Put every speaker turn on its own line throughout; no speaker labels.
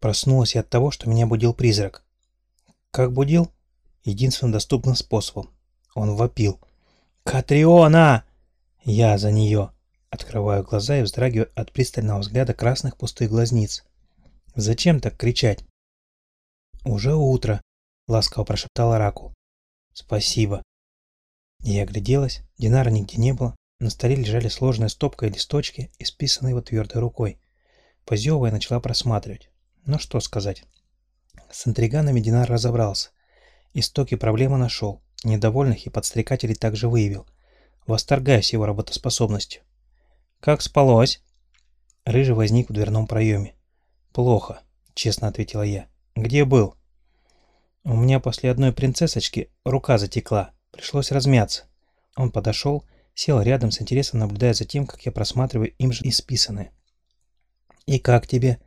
Проснулась я от того, что меня будил призрак. Как будил? Единственным доступным способом. Он вопил. «Катриона!» Я за нее. Открываю глаза и вздрагиваю от пристального взгляда красных пустых глазниц. Зачем так кричать? «Уже утро», — ласково прошептал Оракул. «Спасибо». Я огляделась, Динара нигде не было, на столе лежали сложная стопка и листочки, исписанные его твердой рукой. Позевывая, начала просматривать. Ну что сказать. С интриганами Динар разобрался. Истоки проблемы нашел. Недовольных и подстрекателей также выявил. Восторгаюсь его работоспособностью. «Как спалось?» Рыжий возник в дверном проеме. «Плохо», — честно ответила я. «Где был?» «У меня после одной принцессочки рука затекла. Пришлось размяться». Он подошел, сел рядом с интересом, наблюдая за тем, как я просматриваю им же исписанное. «И как тебе?»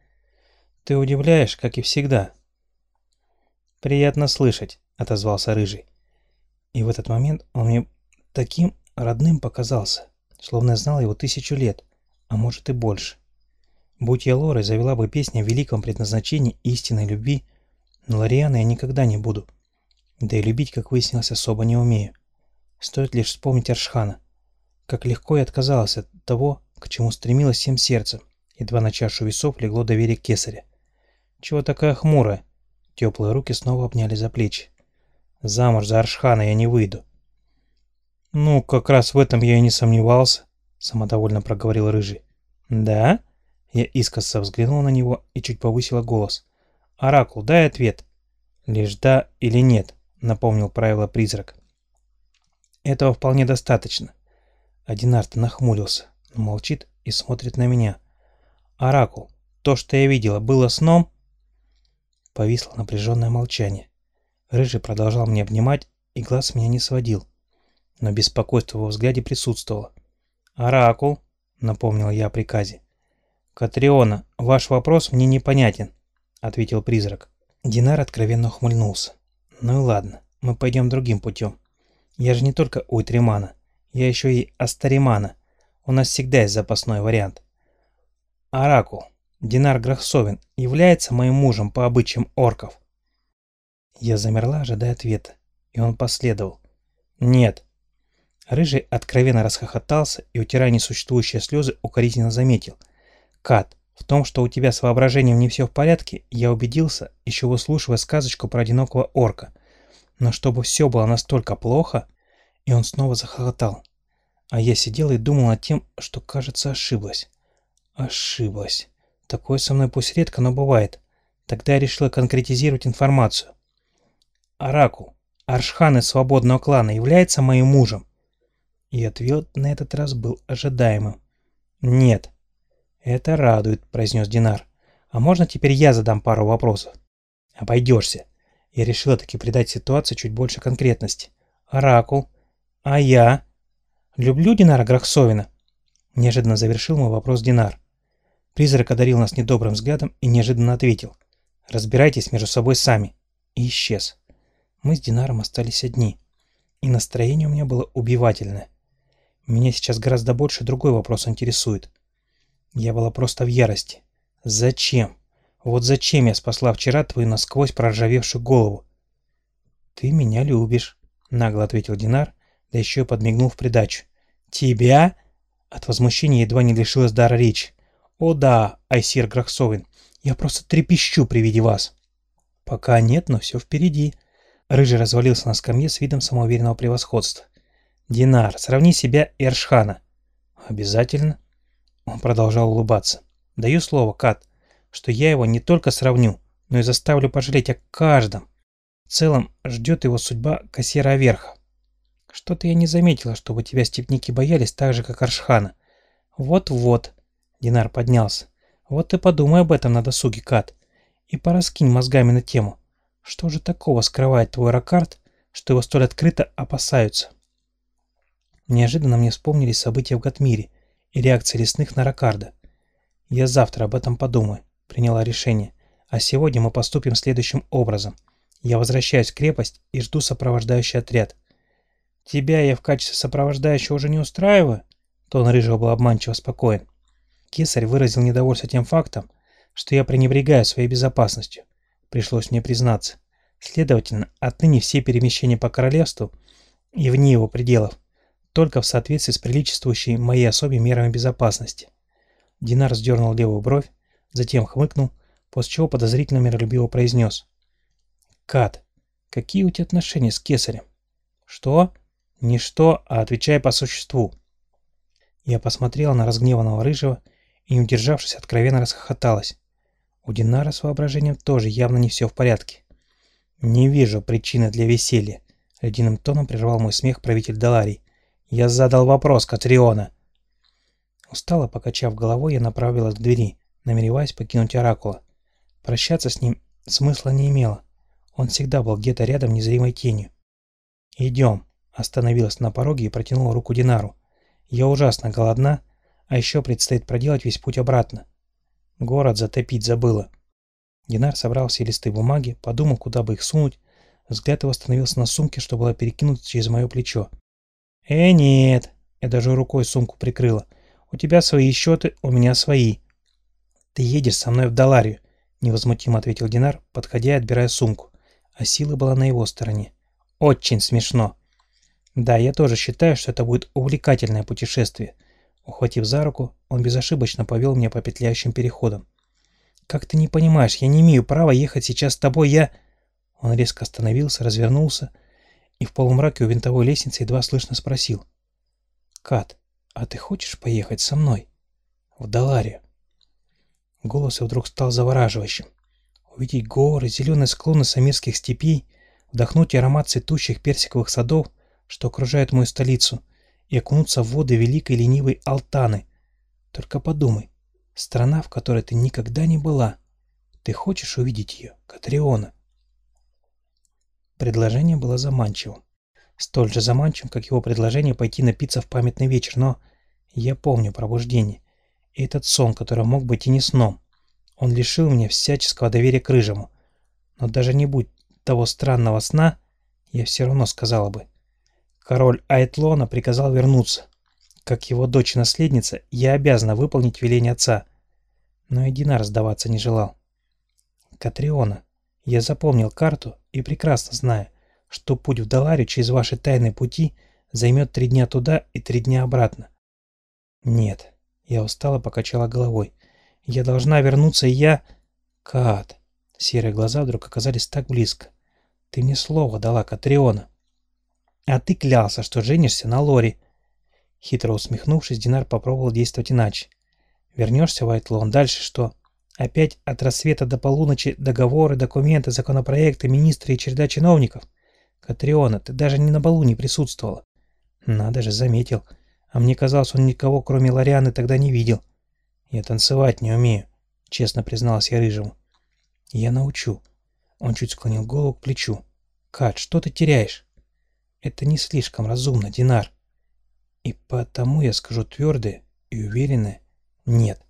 «Ты удивляешь, как и всегда». «Приятно слышать», — отозвался Рыжий. И в этот момент он мне таким родным показался, словно знал его тысячу лет, а может и больше. Будь я Лорой, завела бы песня о великом предназначении истинной любви, но Лориана я никогда не буду. Да и любить, как выяснилось, особо не умею. Стоит лишь вспомнить Аршхана. Как легко я отказалась от того, к чему стремилась всем сердцем. Едва на чашу весов легло доверие кесаря. «Чего такая хмурая?» Теплые руки снова обняли за плечи. «Замуж за Аршхана я не выйду». «Ну, как раз в этом я и не сомневался», — самодовольно проговорил Рыжий. «Да?» Я искоса взглянула на него и чуть повысила голос. «Оракул, дай ответ». «Лишь да или нет», — напомнил правило призрак. «Этого вполне достаточно». Одинард нахмурился, молчит и смотрит на меня. «Оракул, то, что я видела, было сном?» Повисло напряженное молчание. Рыжий продолжал мне обнимать и глаз меня не сводил. Но беспокойство во взгляде присутствовало. «Оракул», — напомнил я о приказе. «Катриона, ваш вопрос мне непонятен», — ответил призрак. Динар откровенно ухмыльнулся. «Ну и ладно, мы пойдем другим путем. Я же не только Уйтримана, я еще и Астаримана. У нас всегда есть запасной вариант. Оракул, Динар Грахсовин является моим мужем по обычаям орков?» Я замерла, ожидая ответа, и он последовал. «Нет». Рыжий откровенно расхохотался и, утирая несуществующие слезы, укоризненно заметил — Кат, в том, что у тебя с воображением не все в порядке, я убедился, еще выслушивая сказочку про одинокого орка. Но чтобы все было настолько плохо... И он снова захохотал. А я сидела и думал над тем, что, кажется, ошиблась. Ошиблась. Такое со мной пусть редко, но бывает. Тогда я решила конкретизировать информацию. Оракул, Аршхан из свободного клана является моим мужем? И ответ на этот раз был ожидаемым. Нет. «Это радует», — произнес Динар. «А можно теперь я задам пару вопросов?» «Обойдешься». Я решила таки придать ситуации чуть больше конкретности. «Оракул. А я?» «Люблю Динара Грахсовина», — неожиданно завершил мой вопрос Динар. Призрак одарил нас недобрым взглядом и неожиданно ответил. «Разбирайтесь между собой сами». И исчез. Мы с Динаром остались одни. И настроение у меня было убивательное. Меня сейчас гораздо больше другой вопрос интересует. Я была просто в ярости. Зачем? Вот зачем я спасла вчера твою насквозь проржавевшую голову? Ты меня любишь, нагло ответил Динар, да еще и подмигнул в придачу. Тебя? От возмущения едва не лишилась дара речи. О да, Айсир Грахсовин, я просто трепещу при виде вас. Пока нет, но все впереди. Рыжий развалился на скамье с видом самоуверенного превосходства. Динар, сравни себя и Аршхана. Обязательно. Он продолжал улыбаться. «Даю слово, Кат, что я его не только сравню, но и заставлю пожалеть о каждом. В целом ждет его судьба кассира Аверха. Что-то я не заметила, чтобы тебя степники боялись так же, как Аршхана. Вот-вот». Динар поднялся. «Вот ты подумай об этом на досуге, Кат, и пораскинь мозгами на тему. Что же такого скрывает твой Ракарт, что его столь открыто опасаются?» Неожиданно мне вспомнились события в Гатмире – и реакции лесных на Ракарда. Я завтра об этом подумаю, приняла решение. А сегодня мы поступим следующим образом. Я возвращаюсь в крепость и жду сопровождающий отряд. Тебя я в качестве сопровождающего уже не устраиваю? Тон Рыжего был обманчиво спокоен. Кесарь выразил недовольство тем фактом, что я пренебрегаю своей безопасностью. Пришлось мне признаться. Следовательно, отныне все перемещения по королевству и вне его пределов только в соответствии с приличествующей моей особе мерами безопасности. Динар сдернул левую бровь, затем хмыкнул, после чего подозрительно миролюбиво произнес. «Кат, какие у тебя отношения с кесарем?» «Что?» «Не что, а отвечай по существу». Я посмотрела на разгневанного рыжего и, не удержавшись, откровенно расхохоталась. У Динара с воображением тоже явно не все в порядке. «Не вижу причины для веселья», — ледяным тоном прервал мой смех правитель Даларий. «Я задал вопрос Катриона». Устало покачав головой, я направилась к двери, намереваясь покинуть Оракула. Прощаться с ним смысла не имело. Он всегда был где-то рядом незримой тенью. «Идем», — остановилась на пороге и протянула руку Динару. «Я ужасно голодна, а еще предстоит проделать весь путь обратно. Город затопить забыла». Динар собрал все листы бумаги, подумал, куда бы их сунуть. Взгляд его остановился на сумке, что была перекинута через мое плечо. «Э, нет!» Я даже рукой сумку прикрыла. «У тебя свои счеты, у меня свои». «Ты едешь со мной в Даларию», — невозмутимо ответил Динар, подходя и отбирая сумку. А сила была на его стороне. «Очень смешно». «Да, я тоже считаю, что это будет увлекательное путешествие». Ухватив за руку, он безошибочно повел меня по петляющим переходам. «Как ты не понимаешь, я не имею права ехать сейчас с тобой, я...» Он резко остановился, развернулся и в полумраке у винтовой лестницы едва слышно спросил. «Кат, а ты хочешь поехать со мной? В Даларию?» Голос его вдруг стал завораживающим. Увидеть горы, зеленые склоны самирских степей, вдохнуть аромат цветущих персиковых садов, что окружают мою столицу, и окунуться в воды великой ленивой Алтаны. Только подумай, Страна, в которой ты никогда не была. Ты хочешь увидеть ее, Катриона?» Предложение было заманчивым. Столь же заманчивым, как его предложение пойти напиться в памятный вечер, но я помню пробуждение. И этот сон, который мог быть и не сном. Он лишил меня всяческого доверия к Рыжему. Но даже не будь того странного сна, я все равно сказала бы. Король Айтлона приказал вернуться. Как его дочь наследница, я обязана выполнить веление отца но и Динар сдаваться не желал. «Катриона, я запомнил карту и прекрасно знаю, что путь в Даларе через ваши тайные пути займет три дня туда и три дня обратно». «Нет», — я устало покачала головой. «Я должна вернуться, и я...» «Кат...» Серые глаза вдруг оказались так близко. «Ты мне слово дала, Катриона». «А ты клялся, что женишься на Лори». Хитро усмехнувшись, Динар попробовал действовать иначе. Вернешься в Айтлон, дальше что? Опять от рассвета до полуночи договоры, документы, законопроекты, министры и череда чиновников? Катриона, ты даже ни на балу не присутствовала. Надо же, заметил. А мне казалось, он никого, кроме Лорианы, тогда не видел. Я танцевать не умею, честно призналась я Рыжему. Я научу. Он чуть склонил голову к плечу. Кат, что ты теряешь? Это не слишком разумно, Динар. И потому я скажу твердое и уверенное, нет.